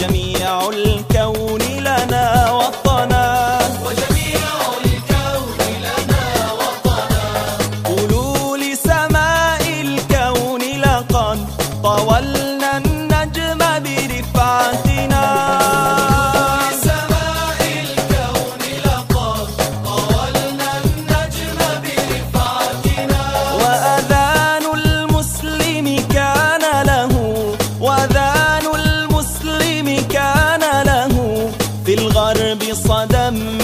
جميع الكون. الغرب صدم.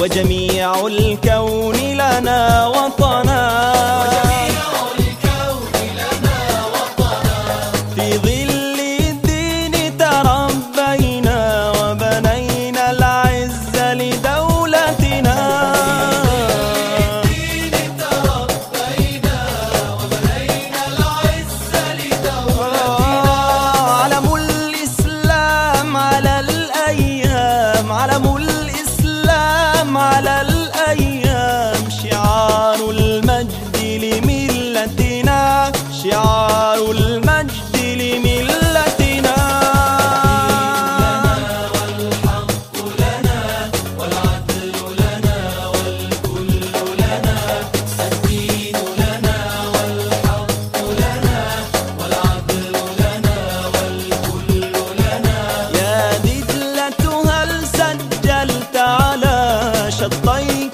وجميع الكون لنا وطنا. malal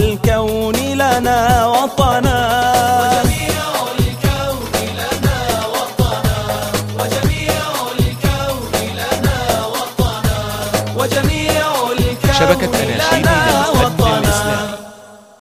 الكون لنا وطنا. شبكة أناشيد